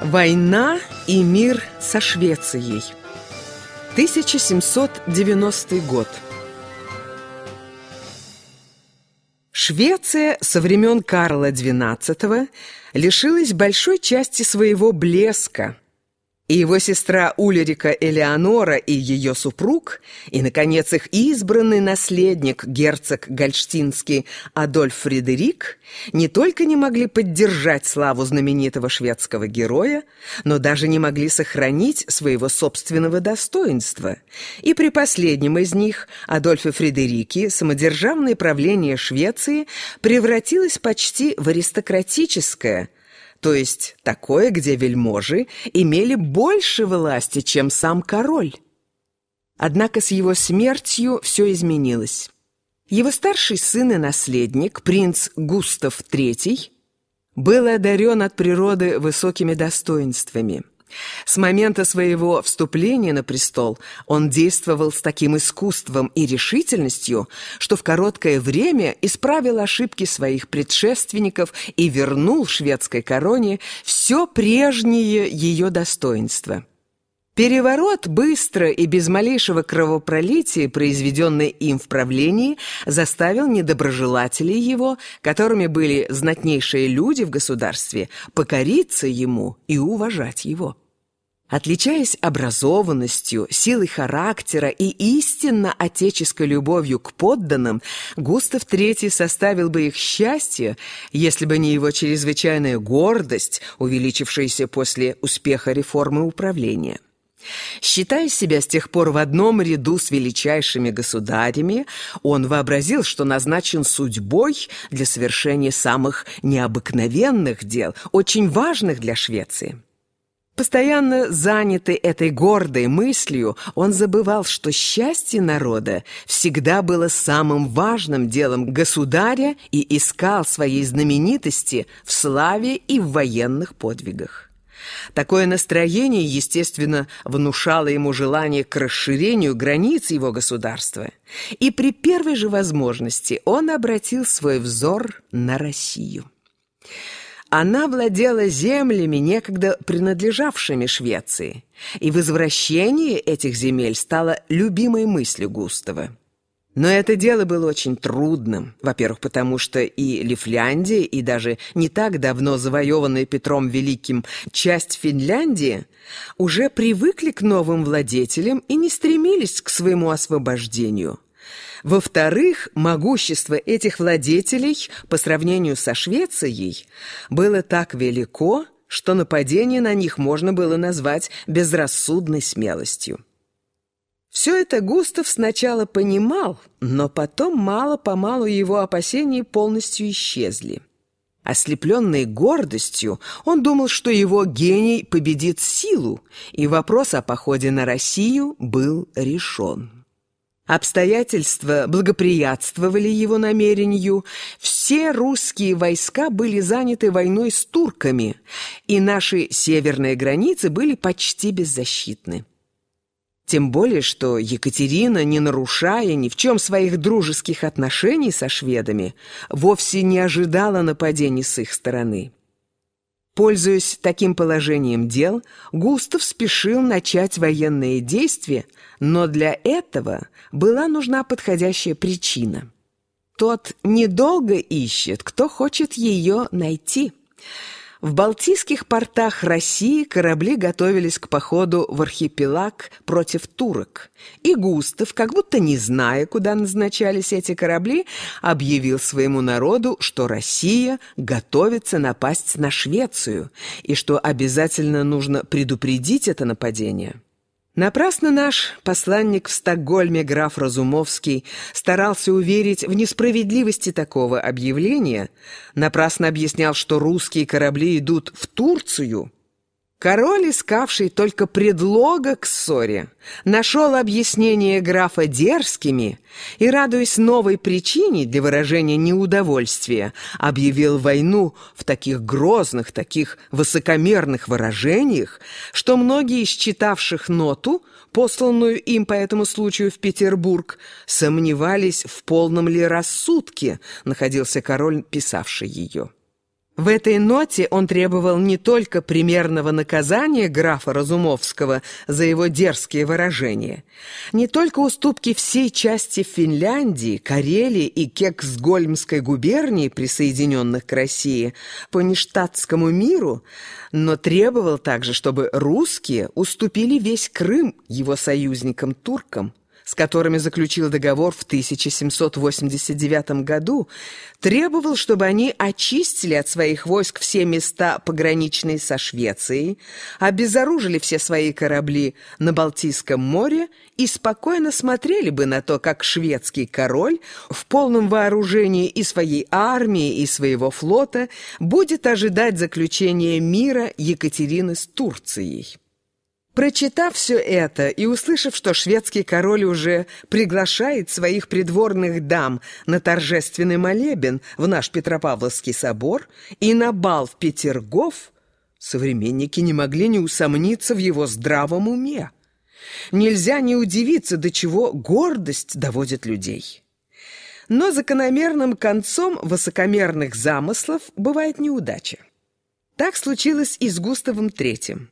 Война и мир со Швецией. 1790 год. Швеция со времен Карла XII лишилась большой части своего блеска – и его сестра Улерика Элеонора и ее супруг, и, наконец, их избранный наследник, герцог Гольштинский Адольф Фредерик, не только не могли поддержать славу знаменитого шведского героя, но даже не могли сохранить своего собственного достоинства. И при последнем из них, Адольфе Фредерике, самодержавное правление Швеции превратилось почти в аристократическое – то есть такое, где вельможи имели больше власти, чем сам король. Однако с его смертью все изменилось. Его старший сын и наследник, принц Густав III, был одарен от природы высокими достоинствами – с момента своего вступления на престол он действовал с таким искусством и решительностью, что в короткое время исправил ошибки своих предшественников и вернул шведской короне все прежнее ее достоинство. Переворот быстро и без малейшего кровопролития, произведенный им в правлении, заставил недоброжелателей его, которыми были знатнейшие люди в государстве, покориться ему и уважать его. Отличаясь образованностью, силой характера и истинно отеческой любовью к подданным, Густав III составил бы их счастье, если бы не его чрезвычайная гордость, увеличившаяся после успеха реформы управления. Считая себя с тех пор в одном ряду с величайшими государями, он вообразил, что назначен судьбой для совершения самых необыкновенных дел, очень важных для Швеции. Постоянно занятый этой гордой мыслью, он забывал, что счастье народа всегда было самым важным делом государя и искал своей знаменитости в славе и в военных подвигах. Такое настроение, естественно, внушало ему желание к расширению границ его государства. И при первой же возможности он обратил свой взор на Россию. Она владела землями, некогда принадлежавшими Швеции, и возвращение этих земель стало любимой мыслью Густава. Но это дело было очень трудным, во-первых, потому что и Лифляндия, и даже не так давно завоеванная Петром Великим часть Финляндии уже привыкли к новым владетелям и не стремились к своему освобождению – во-вторых, могущество этих владетелей по сравнению со Швецией было так велико, что нападение на них можно было назвать безрассудной смелостью. Все это Густав сначала понимал, но потом мало-помалу его опасения полностью исчезли. Ослепленный гордостью, он думал, что его гений победит силу, и вопрос о походе на Россию был решен. Обстоятельства благоприятствовали его намерению. Все русские войска были заняты войной с турками, и наши северные границы были почти беззащитны. Тем более, что Екатерина, не нарушая ни в чем своих дружеских отношений со шведами, вовсе не ожидала нападений с их стороны. Пользуясь таким положением дел, Густав спешил начать военные действия, но для этого была нужна подходящая причина. Тот недолго ищет, кто хочет ее найти – в Балтийских портах России корабли готовились к походу в архипелаг против турок. И Густав, как будто не зная, куда назначались эти корабли, объявил своему народу, что Россия готовится напасть на Швецию и что обязательно нужно предупредить это нападение. Напрасно наш посланник в Стокгольме граф Разумовский старался уверить в несправедливости такого объявления, напрасно объяснял, что русские корабли идут в Турцию – Король, искавший только предлога к ссоре, нашел объяснение графа дерзкими и, радуясь новой причине для выражения неудовольствия, объявил войну в таких грозных, таких высокомерных выражениях, что многие из читавших ноту, посланную им по этому случаю в Петербург, сомневались, в полном ли рассудке находился король, писавший ее. В этой ноте он требовал не только примерного наказания графа Разумовского за его дерзкие выражения, не только уступки всей части Финляндии, Карелии и Кексгольмской губернии, присоединенных к России, по нештатскому миру, но требовал также, чтобы русские уступили весь Крым его союзникам-туркам с которыми заключил договор в 1789 году, требовал, чтобы они очистили от своих войск все места, пограничные со Швецией, обезоружили все свои корабли на Балтийском море и спокойно смотрели бы на то, как шведский король в полном вооружении и своей армии, и своего флота будет ожидать заключения мира Екатерины с Турцией. Прочитав все это и услышав, что шведский король уже приглашает своих придворных дам на торжественный молебен в наш Петропавловский собор и на бал в Петергоф, современники не могли не усомниться в его здравом уме. Нельзя не удивиться, до чего гордость доводит людей. Но закономерным концом высокомерных замыслов бывает неудача. Так случилось и с Густавом Третьим.